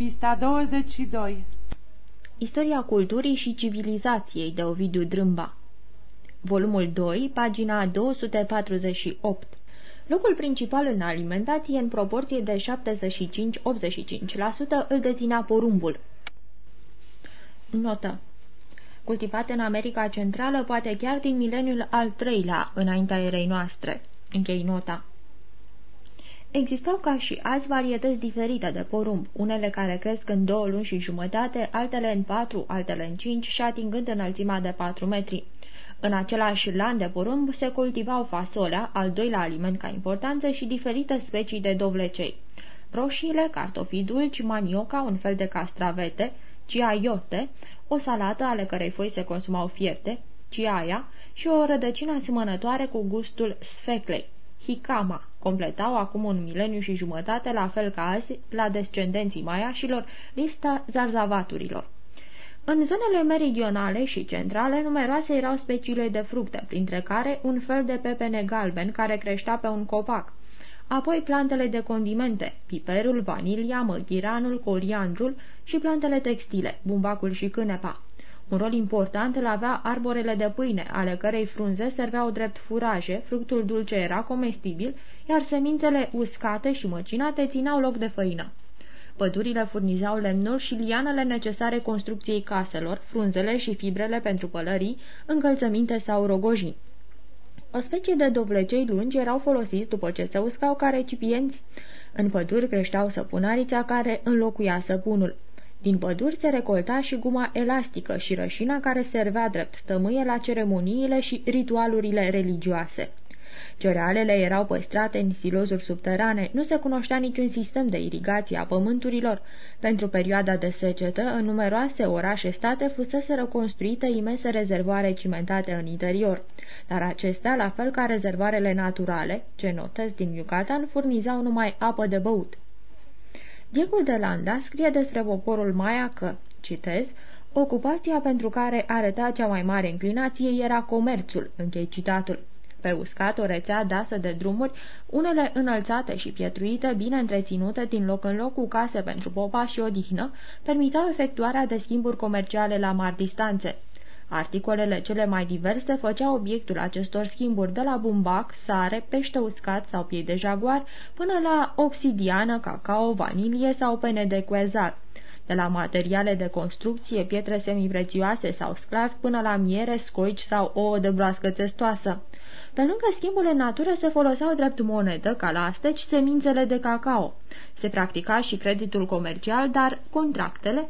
Pista 22 Istoria culturii și civilizației de Ovidiu Drâmba Volumul 2, pagina 248 Locul principal în alimentație, în proporție de 75-85%, îl deținea porumbul. Notă Cultivat în America Centrală, poate chiar din mileniul al treilea, înaintea erei noastre. Închei nota. Existau ca și azi varietăți diferite de porumb, unele care cresc în două luni și jumătate, altele în patru, altele în cinci și atingând înălțimea de patru metri. În același lan de porumb se cultivau fasolea, al doilea aliment ca importanță, și diferite specii de dovlecei. Roșiile, cartofii dulci, manioca, un fel de castravete, ciaiote, o salată ale cărei foi se consumau fierte, ciaia și o rădăcină asemănătoare cu gustul sfeclei, hicama, completau acum un mileniu și jumătate, la fel ca azi, la descendenții maiașilor, lista zarzavaturilor. În zonele meridionale și centrale, numeroase erau speciile de fructe, printre care un fel de pepene galben care creștea pe un copac. Apoi plantele de condimente, piperul, vanilia, măghiranul, coriandrul și plantele textile, bumbacul și cânepa. Un rol important îl avea arborele de pâine, ale cărei frunze serveau drept furaje, fructul dulce era comestibil, iar semințele uscate și măcinate țineau loc de făină. Pădurile furnizau lemnul și lianele necesare construcției caselor, frunzele și fibrele pentru pălării, încălțăminte sau rogojii. O specie de dovlecei lungi erau folosiți după ce se uscau ca recipienți. În păduri creșteau săpunarița care înlocuia săpunul. Din păduri se recolta și guma elastică și rășina care servea drept tămâie la ceremoniile și ritualurile religioase. Cerealele erau păstrate în silozuri subterane, nu se cunoștea niciun sistem de irigație a pământurilor. Pentru perioada de secetă, în numeroase orașe state fusese reconstruite imense rezervoare cimentate în interior, dar acestea, la fel ca rezervoarele naturale, ce notez din Yucatan, furnizau numai apă de băut. Diego de Landa scrie despre poporul Maya că, citez, ocupația pentru care arăta cea mai mare înclinație era comerțul, închei citatul. Pe uscat o rețea dasă de drumuri, unele înălțate și pietruite, bine întreținute din loc în loc cu case pentru popa și odihnă, permiteau efectuarea de schimburi comerciale la mari distanțe. Articolele cele mai diverse făceau obiectul acestor schimburi de la bumbac, sare, pește uscat sau piei de jaguar, până la obsidiană, cacao, vanilie sau pene de cuezat de la materiale de construcție, pietre semiprețioase sau sclavi, până la miere, scoici sau ouă de broască testoasă. Pe lângă schimbul în natură se foloseau drept monedă, ca la astăci, semințele de cacao. Se practica și creditul comercial, dar contractele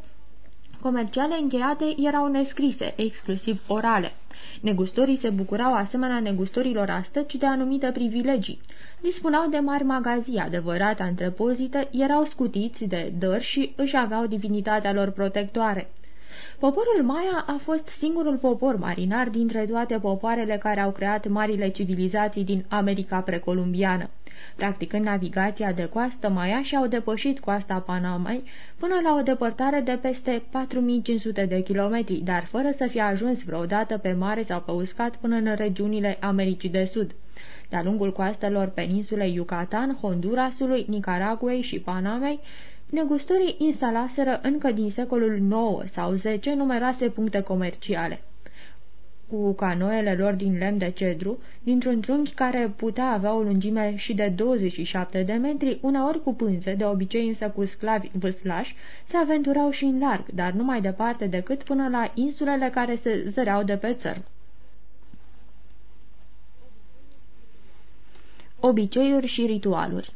comerciale încheiate erau nescrise, exclusiv orale. Negustorii se bucurau asemenea negustorilor astăzi de anumite privilegii. Dispuneau de mari magazii adevărate antrepozite, erau scutiți de dări și își aveau divinitatea lor protectoare. Poporul Maya a fost singurul popor marinar dintre toate popoarele care au creat marile civilizații din America precolumbiană. Practicând navigația de coastă, Maya și-au depășit coasta Panamei până la o depărtare de peste 4500 de kilometri, dar fără să fie ajuns vreodată pe mare sau pe uscat până în regiunile Americii de Sud. De-a lungul coastelor peninsulei Yucatan, Hondurasului, Nicaraguei și Panamei, negustorii instalaseră încă din secolul IX sau X numeroase puncte comerciale. Cu canoele lor din lemn de cedru, dintr-un trunchi care putea avea o lungime și de 27 de metri, uneori cu pânze, de obicei însă cu sclavi vâslași, se aventurau și în larg, dar nu mai departe decât până la insulele care se zăreau de pe țărm. Obiceiuri și ritualuri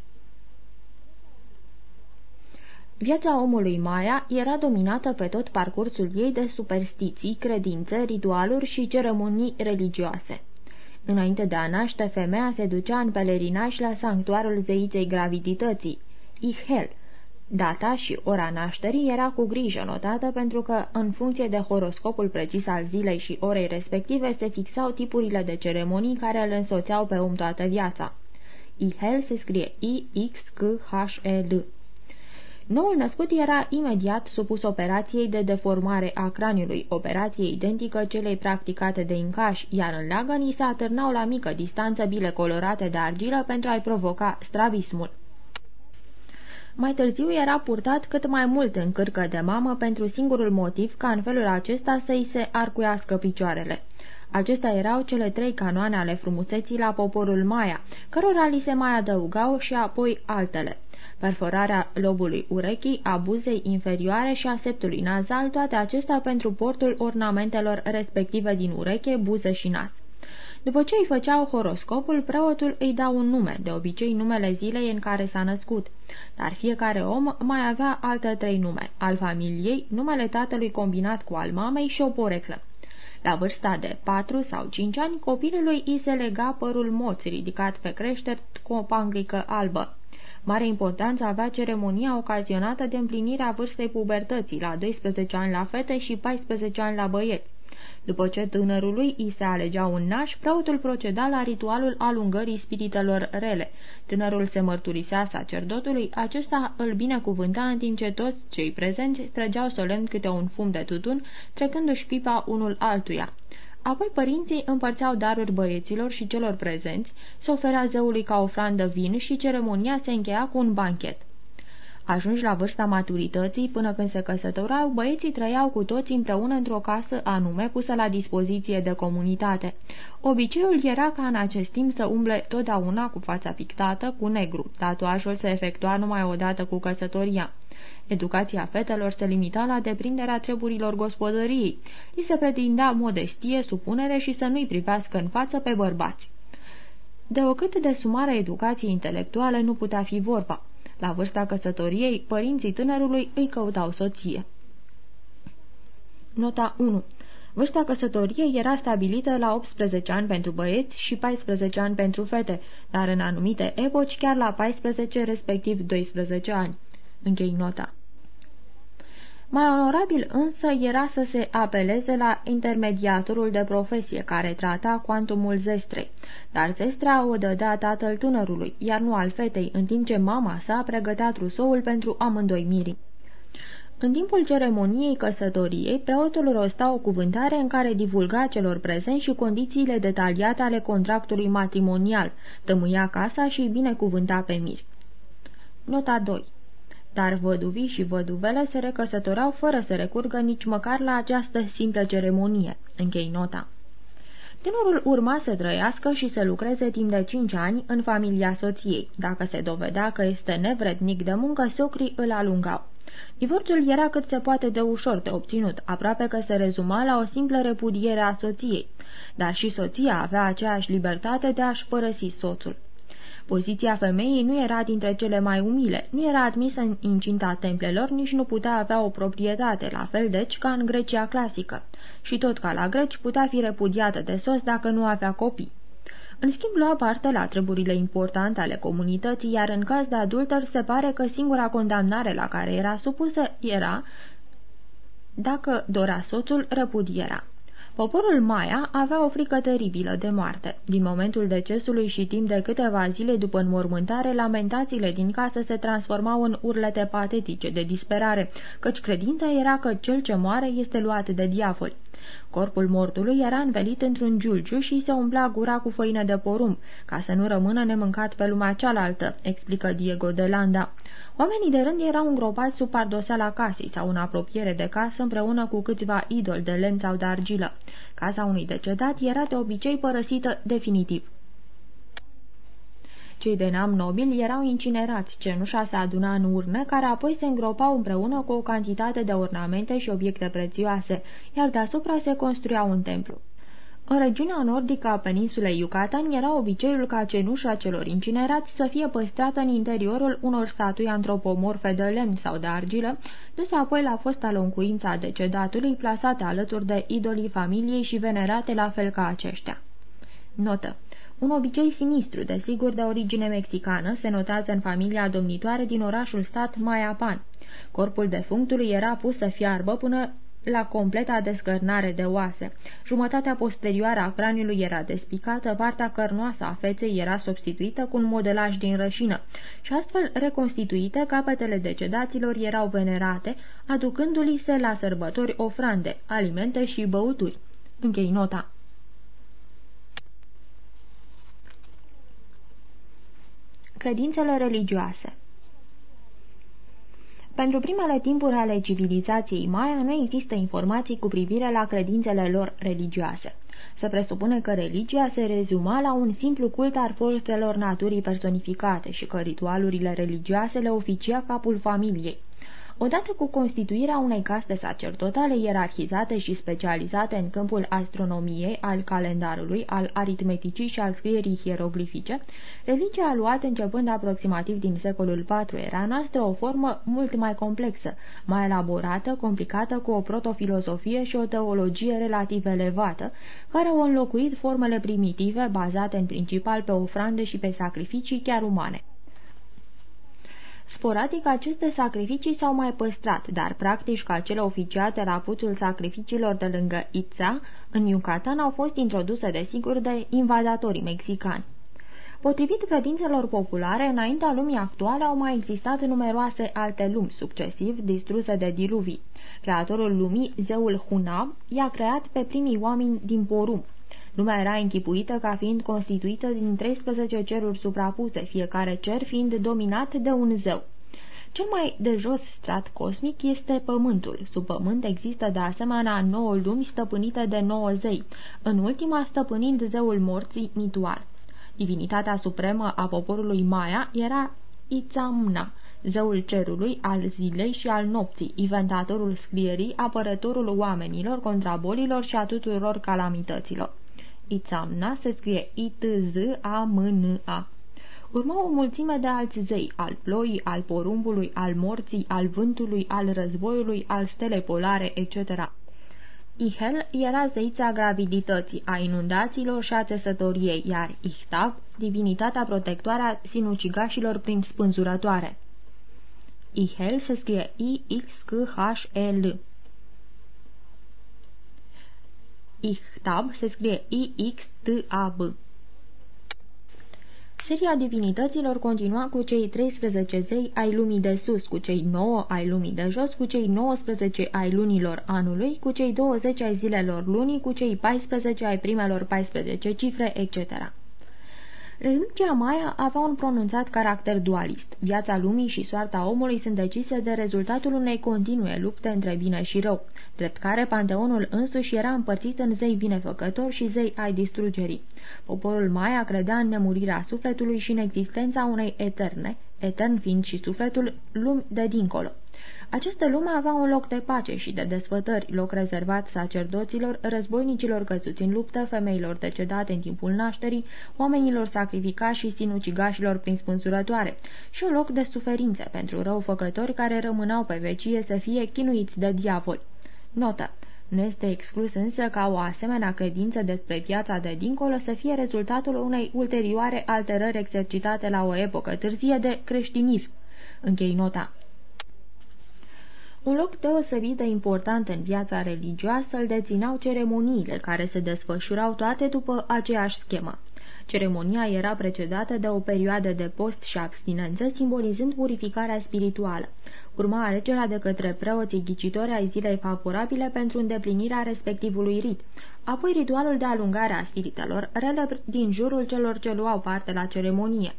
Viața omului Maya era dominată pe tot parcursul ei de superstiții, credințe, ritualuri și ceremonii religioase. Înainte de a naște, femeia se ducea în pelerinaj la sanctuarul zeiței gravidității, Ihel. Data și ora nașterii era cu grijă notată pentru că, în funcție de horoscopul precis al zilei și orei respective, se fixau tipurile de ceremonii care îl însoțeau pe om toată viața. Ihel se scrie I-X-K-H-E-L. Noul născut era imediat supus operației de deformare a craniului, operație identică celei practicate de incași, iar în leagănii se atârnau la mică distanță bile colorate de argilă pentru a-i provoca strabismul. Mai târziu era purtat cât mai mult în cârcă de mamă pentru singurul motiv ca în felul acesta să-i se arcuiască picioarele. Acestea erau cele trei canoane ale frumuseții la poporul Maya, cărora li se mai adăugau și apoi altele. Perforarea lobului urechii, a buzei inferioare și a septului nazal, toate acestea pentru portul ornamentelor respective din ureche, buză și nas. După ce îi făceau horoscopul, preotul îi dau un nume, de obicei numele zilei în care s-a născut, dar fiecare om mai avea alte trei nume, al familiei, numele tatălui combinat cu al mamei și o poreclă. La vârsta de patru sau cinci ani, copilului îi se lega părul moț ridicat pe creșter cu o panglică albă. Mare importanță avea ceremonia ocazionată de împlinirea vârstei pubertății, la 12 ani la fete și 14 ani la băieți. După ce tânărului îi se alegea un naș, preotul proceda la ritualul alungării spiritelor rele. Tânărul se mărturisea sacerdotului, acesta îl binecuvânta în timp ce toți cei prezenți trăgeau solemn câte un fum de tutun, trecându-și pipa unul altuia. Apoi părinții împărțeau daruri băieților și celor prezenți, se oferea zeului ca ofrandă vin și ceremonia se încheia cu un banchet. Ajunși la vârsta maturității, până când se căsătorau, băieții trăiau cu toți împreună într-o casă anume pusă la dispoziție de comunitate. Obiceiul era ca în acest timp să umble totdeauna cu fața pictată, cu negru. Tatuajul se efectua numai odată cu căsătoria. Educația fetelor se limita la deprinderea treburilor gospodăriei. Li se pretindea modestie, supunere și să nu-i privească în față pe bărbați. De o cât de sumară educație intelectuală nu putea fi vorba. La vârsta căsătoriei, părinții tânărului îi căutau soție. Nota 1 Vârsta căsătoriei era stabilită la 18 ani pentru băieți și 14 ani pentru fete, dar în anumite epoci chiar la 14, respectiv 12 ani. Închei nota. Mai onorabil însă era să se apeleze la intermediatorul de profesie care trata cuantumul zestrei, dar zestra o dădea tatăl tânărului, iar nu al fetei, în timp ce mama sa pregătea trusoul pentru amândoi mirii. În timpul ceremoniei căsătoriei, preotul rosta o cuvântare în care divulga celor prezenți și condițiile detaliate ale contractului matrimonial, tămâia casa și binecuvânta pe miri. Nota 2 dar văduvii și văduvele se recăsătorau fără să recurgă nici măcar la această simplă ceremonie. Închei nota. Tânărul urma să trăiască și să lucreze timp de cinci ani în familia soției. Dacă se dovedea că este nevrednic de muncă, socrii îl alungau. Divorțul era cât se poate de ușor de obținut, aproape că se rezuma la o simplă repudiere a soției, dar și soția avea aceeași libertate de a-și părăsi soțul. Poziția femeii nu era dintre cele mai umile, nu era admisă în incinta templelor, nici nu putea avea o proprietate, la fel deci ca în Grecia clasică. Și tot ca la greci putea fi repudiată de sos dacă nu avea copii. În schimb, lua parte la treburile importante ale comunității, iar în caz de adulter se pare că singura condamnare la care era supusă era, dacă dorea soțul, repudierea. Poporul Maya avea o frică teribilă de moarte. Din momentul decesului și timp de câteva zile după înmormântare, lamentațiile din casă se transformau în urlete patetice de disperare, căci credința era că cel ce moare este luat de diavol. Corpul mortului era învelit într-un giulgiu și se umpla gura cu făină de porumb, ca să nu rămână nemâncat pe lumea cealaltă, explică Diego de Landa. Oamenii de rând erau îngropați sub pardoseala casei sau în apropiere de casă împreună cu câțiva idoli de lemn sau de argilă. Casa unui decedat era de obicei părăsită definitiv. Cei de neam nobil erau incinerați, cenușa se aduna în urne, care apoi se îngropau împreună cu o cantitate de ornamente și obiecte prețioase, iar deasupra se construia un templu. În regiunea nordică a peninsulei Yucatan era obiceiul ca cenușa celor incinerați să fie păstrată în interiorul unor statui antropomorfe de lemn sau de argilă, duse apoi la fosta loncuința a decedatului, plasate alături de idolii familiei și venerate la fel ca aceștia. Notă. Un obicei sinistru, desigur de origine mexicană, se notează în familia domnitoare din orașul stat Mayapan. Corpul defunctului era pus să fiarbă până la completa descărnare de oase. Jumătatea posterioară a craniului era despicată, partea cărnoasă a feței era substituită cu un modelaj din rășină și astfel reconstituite, capetele decedaților erau venerate, aducându-li se la sărbători ofrande, alimente și băuturi. Închei nota. Credințele religioase Pentru primele timpuri ale civilizației Maya nu există informații cu privire la credințele lor religioase. Se presupune că religia se rezuma la un simplu cult al forțelor naturii personificate și că ritualurile religioase le oficia capul familiei. Odată cu constituirea unei caste sacerdotale ierarhizate și specializate în câmpul astronomiei, al calendarului, al aritmeticii și al scrierii hieroglifice, religia a luat, începând aproximativ din secolul IV era noastră, o formă mult mai complexă, mai elaborată, complicată, cu o protofilozofie și o teologie relativ elevată, care au înlocuit formele primitive, bazate în principal pe ofrande și pe sacrificii chiar umane. Sporadic, aceste sacrificii s-au mai păstrat, dar practici ca cele oficiate la puțul sacrificiilor de lângă Itza, în Yucatan, au fost introduse desigur de invadatorii mexicani. Potrivit credințelor populare, înaintea lumii actuale au mai existat numeroase alte lumi succesiv distruse de diluvii. Creatorul lumii, zeul Hunab, i-a creat pe primii oameni din porum, Lumea era închipuită ca fiind constituită din 13 ceruri suprapuse, fiecare cer fiind dominat de un zeu. Cel mai de jos strat cosmic este Pământul. Sub Pământ există de asemenea nouă lumi stăpânite de nouă zei, în ultima stăpânind zeul morții Mitual. Divinitatea supremă a poporului Maya era Itzamna, zeul cerului, al zilei și al nopții, inventatorul scrierii, apărătorul oamenilor contra bolilor și a tuturor calamităților. Ițamna se scrie I-T-Z-A-M-N-A. Urma o mulțime de alți zei, al ploii, al porumbului, al morții, al vântului, al războiului, al stele polare, etc. Ihel era zeița gravidității, a inundațiilor și a țesătoriei, iar Ihtab, divinitatea protectoare a sinucigașilor prin spânzurătoare. Ihel se scrie I-X-K-H-E-L. Ichtab se scrie I-X-T-A-B. Seria divinităților continua cu cei 13 zei ai lumii de sus, cu cei 9 ai lumii de jos, cu cei 19 ai lunilor anului, cu cei 20 ai zilelor lunii, cu cei 14 ai primelor 14 cifre, etc. Religia Maya avea un pronunțat caracter dualist. Viața lumii și soarta omului sunt decise de rezultatul unei continue lupte între bine și rău, drept care panteonul însuși era împărțit în zei binefăcători și zei ai distrugerii. Poporul Maya credea în nemurirea sufletului și în existența unei eterne, etern fiind și sufletul, lumi de dincolo. Această lume avea un loc de pace și de desfătări, loc rezervat sacerdoților, războinicilor căzuți în luptă, femeilor decedate în timpul nașterii, oamenilor sacrificați și sinucigașilor prin spânzurătoare, și un loc de suferințe pentru răufăcători care rămânau pe vecie să fie chinuiți de diavol. Notă. Nu este exclus însă ca o asemenea credință despre viața de dincolo să fie rezultatul unei ulterioare alterări exercitate la o epocă târzie de creștinism. Închei nota. Un loc deosebit de important în viața religioasă îl dețineau ceremoniile, care se desfășurau toate după aceeași schemă. Ceremonia era precedată de o perioadă de post și abstinență, simbolizând purificarea spirituală. Urma alegerea de către preoții ghicitori ai zilei favorabile pentru îndeplinirea respectivului rit, apoi ritualul de alungare a spiritelor, rele din jurul celor ce luau parte la ceremonie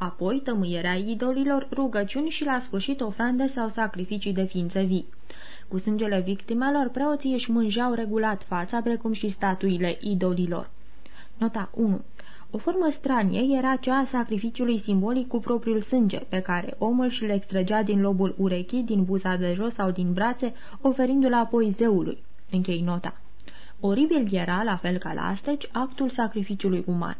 apoi tămâierea idolilor, rugăciuni și la sfârșit ofrande sau sacrificii de ființe vii. Cu sângele victimelor, preoții își mânjau regulat fața, precum și statuile idolilor. Nota 1 o formă stranie era cea a sacrificiului simbolic cu propriul sânge, pe care omul și-l extrăgea din lobul urechii, din buza de jos sau din brațe, oferindu-l apoi zeului. Închei nota. Oribil era, la fel ca la astăzi, actul sacrificiului uman.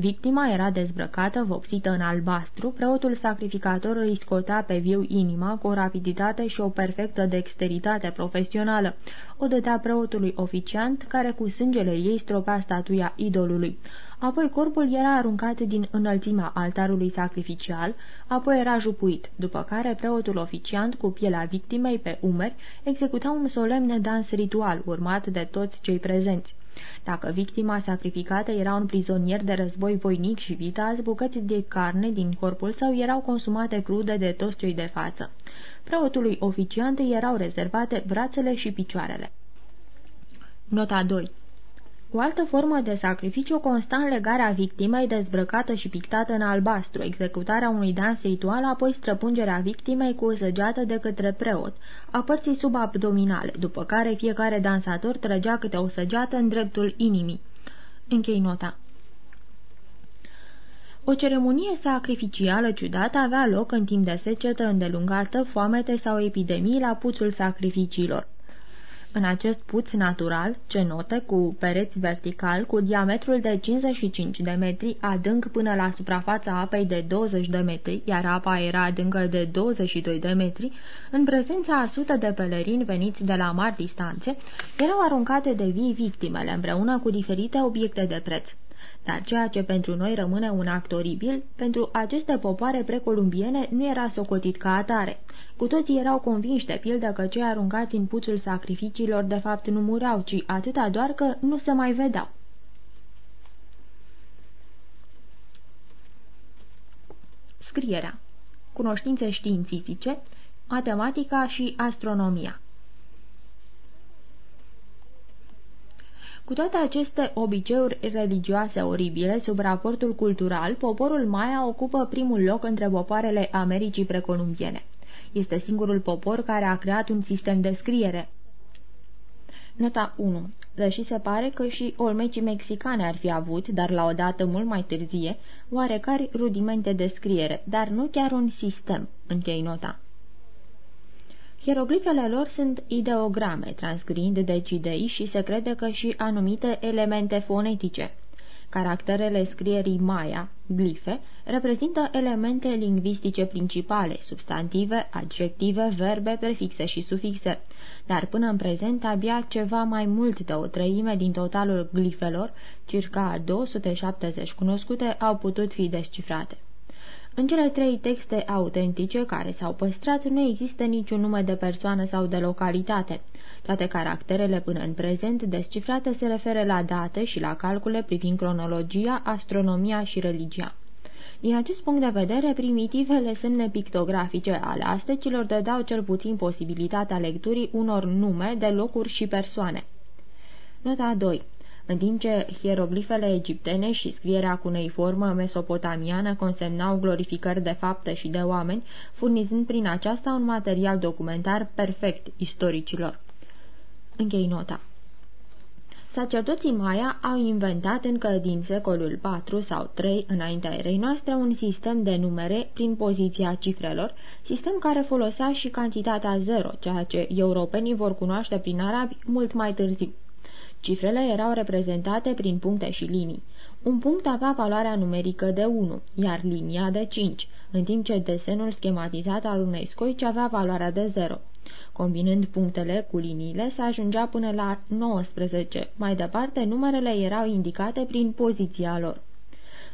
Victima era dezbrăcată, vopsită în albastru, preotul sacrificator îi scotea pe viu inima cu o rapiditate și o perfectă dexteritate profesională. O dădea preotului oficiant, care cu sângele ei stropea statuia idolului. Apoi corpul era aruncat din înălțimea altarului sacrificial, apoi era jupuit, după care preotul oficiant, cu pielea victimei pe umeri, executa un solemne dans ritual, urmat de toți cei prezenți. Dacă victima sacrificată era un prizonier de război voinic și vitaz, bucăți de carne din corpul său erau consumate crude de toți cei de față. Preotului oficiant erau rezervate brațele și picioarele. Nota 2 O altă formă de sacrificiu consta în legarea victimei dezbrăcată și pictată în albastru, executarea unui dans ritual, apoi străpungerea victimei cu o săgeată de către preot, a părții subabdominale, după care fiecare dansator trăgea câte o săgeată în dreptul inimii. Închei nota. O ceremonie sacrificială ciudată avea loc în timp de secetă îndelungată, foamete sau epidemii la puțul sacrificiilor. În acest puț natural, cenote cu pereți vertical, cu diametrul de 55 de metri, adânc până la suprafața apei de 20 de metri, iar apa era adâncă de 22 de metri, în prezența a sute de pelerini veniți de la mari distanțe, erau aruncate de vii victimele împreună cu diferite obiecte de preț. Dar ceea ce pentru noi rămâne un act oribil, pentru aceste popoare precolumbiene nu era socotit ca atare. Cu toții erau convinși de pildă că cei aruncați în puțul sacrificiilor de fapt nu mureau, ci atâta doar că nu se mai vedeau. Scrierea Cunoștințe științifice, matematica și astronomia Cu toate aceste obiceiuri religioase oribile, sub raportul cultural, poporul Maya ocupă primul loc între popoarele Americii precolumbiene. Este singurul popor care a creat un sistem de scriere. Nota 1. Deși se pare că și olmecii mexicane ar fi avut, dar la o dată mult mai târzie, oarecare rudimente de scriere, dar nu chiar un sistem. Închei nota. Hieroglifele lor sunt ideograme, transcriind decidei și se crede că și anumite elemente fonetice. Caracterele scrierii Maya, glife, reprezintă elemente lingvistice principale, substantive, adjective, verbe, prefixe și sufixe, dar până în prezent abia ceva mai mult de o treime din totalul glifelor, circa 270 cunoscute, au putut fi descifrate. În cele trei texte autentice care s-au păstrat nu există niciun nume de persoană sau de localitate. Toate caracterele până în prezent descifrate se referă la date și la calcule privind cronologia, astronomia și religia. Din acest punct de vedere, primitivele semne pictografice ale astecilor dădeau cel puțin posibilitatea lecturii unor nume de locuri și persoane. Nota 2 în timp ce hieroglifele egiptene și scrierea cuneiformă mesopotamiană consemnau glorificări de fapte și de oameni, furnizând prin aceasta un material documentar perfect istoricilor. Închei nota. Sacerdoții Maya au inventat încă din secolul IV sau III înaintea erei noastre un sistem de numere prin poziția cifrelor, sistem care folosea și cantitatea zero, ceea ce europenii vor cunoaște prin arabi mult mai târziu. Cifrele erau reprezentate prin puncte și linii. Un punct avea valoarea numerică de 1, iar linia de 5, în timp ce desenul schematizat al unei scoici avea valoarea de 0. Combinând punctele cu liniile, se ajungea până la 19. Mai departe, numerele erau indicate prin poziția lor.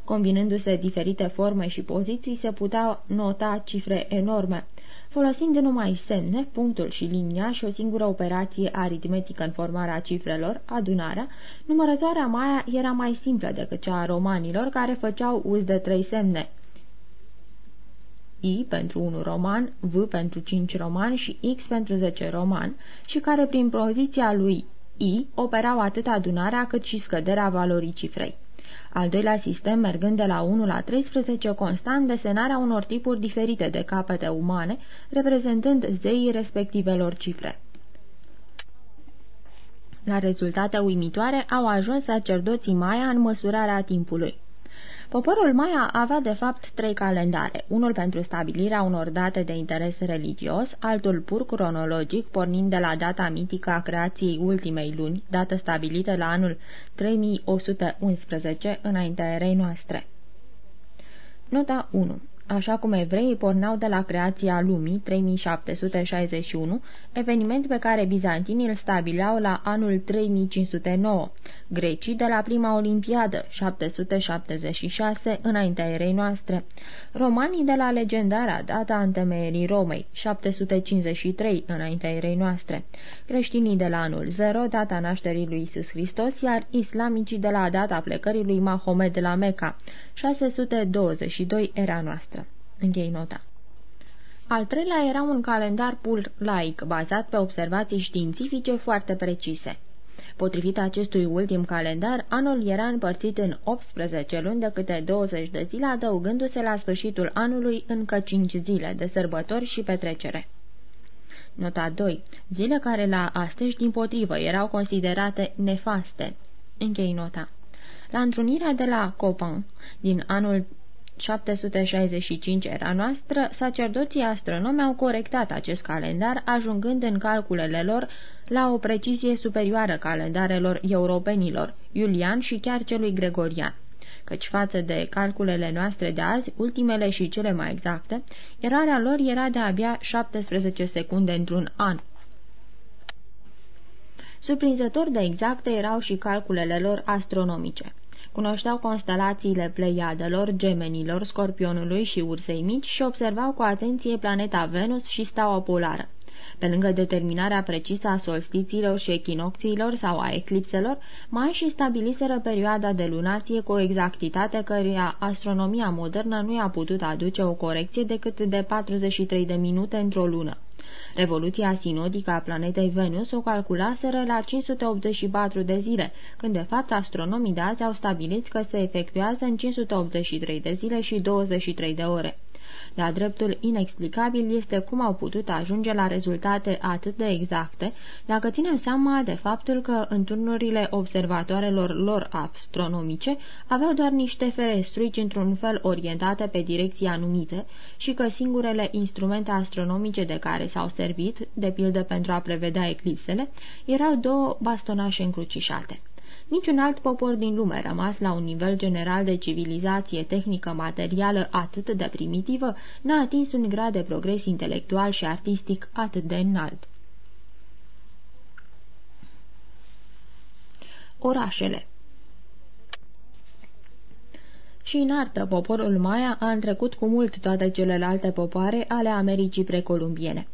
Combinându-se diferite forme și poziții, se puteau nota cifre enorme. Folosind numai semne, punctul și linia și o singură operație aritmetică în formarea cifrelor, adunarea, numărătoarea Maya era mai simplă decât cea a romanilor care făceau uz de trei semne. I pentru 1 roman, V pentru 5 roman și X pentru 10 roman și care prin poziția lui I operau atât adunarea cât și scăderea valorii cifrei. Al doilea sistem, mergând de la 1 la 13, constant desenarea unor tipuri diferite de capete umane, reprezentând zeii respectivelor cifre. La rezultate uimitoare au ajuns sacerdoții Maya în măsurarea timpului. Poporul Maya avea de fapt trei calendare, unul pentru stabilirea unor date de interes religios, altul pur cronologic, pornind de la data mitică a creației ultimei luni, dată stabilită la anul 3111 înaintea erei noastre. Nota 1 așa cum evreii porneau de la creația lumii 3761, eveniment pe care bizantinii îl stabileau la anul 3509, grecii de la prima olimpiadă 776 înaintea erei noastre, romanii de la legendara data întemeierii Romei 753 înaintea erei noastre, creștinii de la anul 0 data nașterii lui Isus Hristos, iar islamicii de la data plecării lui Mahomed la Meca 622 era noastră. Închei nota. Al treilea era un calendar pur laic, bazat pe observații științifice foarte precise. Potrivit acestui ultim calendar, anul era împărțit în 18 luni de câte 20 de zile, adăugându-se la sfârșitul anului încă 5 zile de sărbători și petrecere. Nota 2. Zile care la astăzi, din potrivă, erau considerate nefaste. Închei nota. La întrunirea de la Copan din anul 765 era noastră, sacerdoții astronomi au corectat acest calendar, ajungând în calculele lor la o precizie superioară calendarelor europenilor, Iulian și chiar celui Gregorian căci față de calculele noastre de azi, ultimele și cele mai exacte, erarea lor era de abia 17 secunde într-un an. Surprinzător de exacte erau și calculele lor astronomice. Cunoșteau constelațiile Pleiadelor, Gemenilor, Scorpionului și Ursei Mici și observau cu atenție planeta Venus și staua polară. Pe lângă determinarea precisă a solstițiilor și echinocțiilor sau a eclipselor, mai și stabiliseră perioada de lunație cu o exactitate căreia astronomia modernă nu i-a putut aduce o corecție decât de 43 de minute într-o lună. Revoluția sinodică a planetei Venus o calculaseră la 584 de zile, când de fapt astronomii de azi au stabilit că se efectuează în 583 de zile și 23 de ore. Dar dreptul inexplicabil este cum au putut ajunge la rezultate atât de exacte, dacă ținem seama de faptul că în turnurile observatoarelor lor astronomice aveau doar niște ferestruici într-un fel orientate pe direcții anumite și că singurele instrumente astronomice de care s-au servit, de pildă pentru a prevedea eclipsele, erau două bastonașe încrucișate. Niciun alt popor din lume rămas la un nivel general de civilizație tehnică materială atât de primitivă n-a atins un grad de progres intelectual și artistic atât de înalt. Orașele și în artă, poporul Maya a întrecut cu mult toate celelalte popoare ale Americii precolumbiene.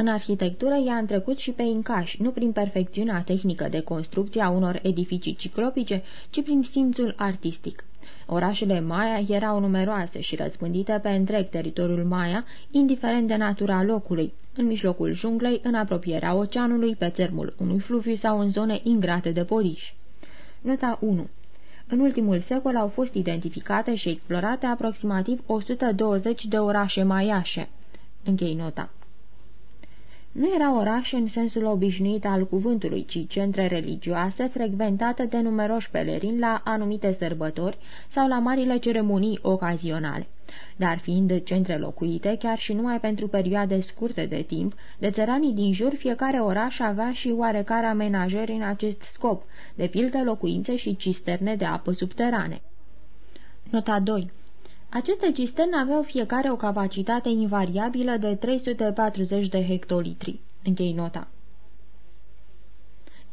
În arhitectură i-a întrecut și pe incași, nu prin perfecțiunea tehnică de construcție a unor edificii ciclopice, ci prin simțul artistic. Orașele Maya erau numeroase și răspândite pe întreg teritoriul Maya, indiferent de natura locului, în mijlocul junglei, în apropierea oceanului, pe țărmul unui fluviu sau în zone ingrate de poriși. Nota 1 în ultimul secol au fost identificate și explorate aproximativ 120 de orașe maiașe. Închei nota. Nu era oraș în sensul obișnuit al cuvântului, ci centre religioase frecventate de numeroși pelerini la anumite sărbători sau la marile ceremonii ocazionale. Dar fiind centre locuite, chiar și numai pentru perioade scurte de timp, de țăranii din jur, fiecare oraș avea și oarecare amenajări în acest scop, de pildă locuințe și cisterne de apă subterane. Nota 2 aceste cisterne aveau fiecare o capacitate invariabilă de 340 de hectolitri. Închei nota.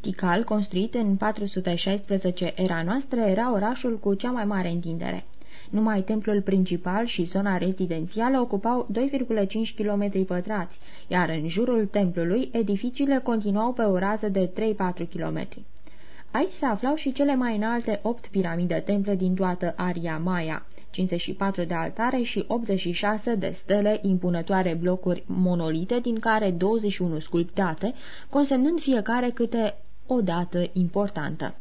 Tikal, construit în 416 era noastră, era orașul cu cea mai mare întindere. Numai templul principal și zona rezidențială ocupau 2,5 km pătrați, iar în jurul templului edificiile continuau pe o rază de 3-4 km. Aici se aflau și cele mai înalte opt piramide temple din toată aria Maya, 54 de altare și 86 de stele impunătoare blocuri monolite, din care 21 sculptate, consemnând fiecare câte o dată importantă.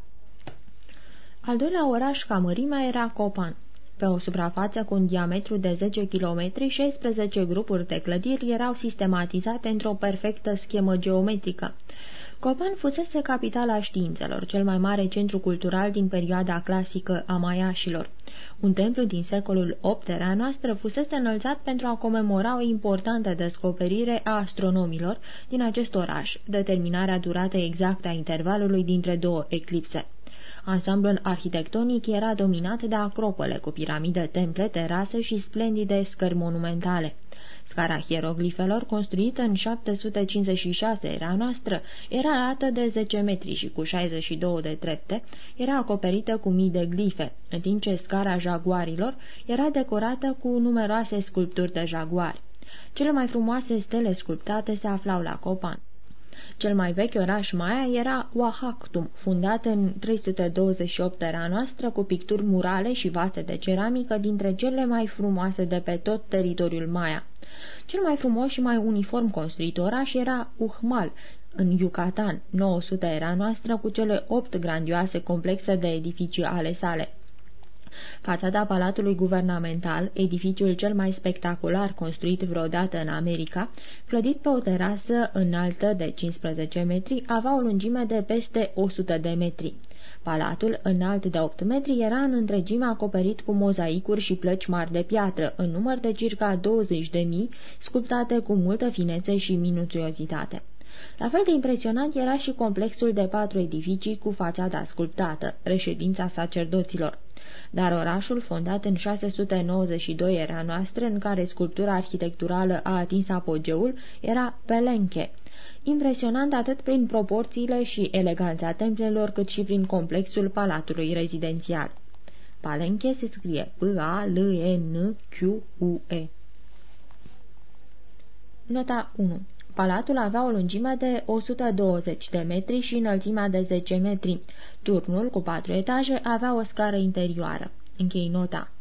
Al doilea oraș ca mărime era Copan. Pe o suprafață cu un diametru de 10 km, 16 grupuri de clădiri erau sistematizate într-o perfectă schemă geometrică. Copan fusese capitala științelor, cel mai mare centru cultural din perioada clasică a maiașilor. Un templu din secolul VIII era noastră fusese înălțat pentru a comemora o importantă descoperire a astronomilor din acest oraș, determinarea duratei exacte a intervalului dintre două eclipse. Ansamblul arhitectonic era dominat de acropole cu piramide, temple, terase și splendide scări monumentale. Scara hieroglifelor, construită în 756 era noastră, era lată de 10 metri și cu 62 de trepte, era acoperită cu mii de glife, în timp ce scara jaguarilor era decorată cu numeroase sculpturi de jaguari. Cele mai frumoase stele sculptate se aflau la Copan. Cel mai vechi oraș Maya era Oaxactum, fundat în 328 era noastră cu picturi murale și vase de ceramică dintre cele mai frumoase de pe tot teritoriul Maya. Cel mai frumos și mai uniform construit oraș era Uhmal, în Yucatan, 900 era noastră cu cele opt grandioase complexe de edificii ale sale. Fațada Palatului Guvernamental, edificiul cel mai spectacular construit vreodată în America, clădit pe o terasă înaltă de 15 metri, avea o lungime de peste 100 de metri. Palatul, înalt de 8 metri, era în întregime acoperit cu mozaicuri și plăci mari de piatră, în număr de circa 20 de mii, sculptate cu multă finețe și minuțiozitate. La fel de impresionant era și complexul de patru edificii cu fațada sculptată, reședința sacerdoților. Dar orașul, fondat în 692 era noastră, în care sculptura arhitecturală a atins apogeul, era Pelenche, impresionant atât prin proporțiile și eleganța templelor, cât și prin complexul palatului rezidențial. Palenche se scrie P-A-L-E-N-Q-U-E. Nota 1 Palatul avea o lungime de 120 de metri și înălțimea de 10 metri. Turnul, cu patru etaje, avea o scară interioară. Închei nota.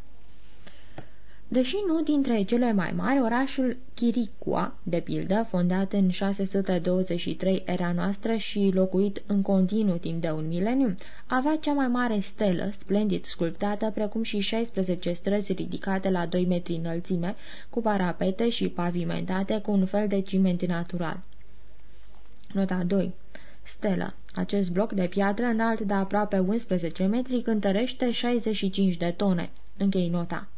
Deși nu dintre cele mai mari, orașul Chiricua, de pildă, fondat în 623 era noastră și locuit în continuu timp de un mileniu, avea cea mai mare stelă, splendid sculptată, precum și 16 străzi ridicate la 2 metri înălțime, cu parapete și pavimentate cu un fel de ciment natural. Nota 2 Stelă. Acest bloc de piatră înalt de aproape 11 metri cântărește 65 de tone. Închei nota.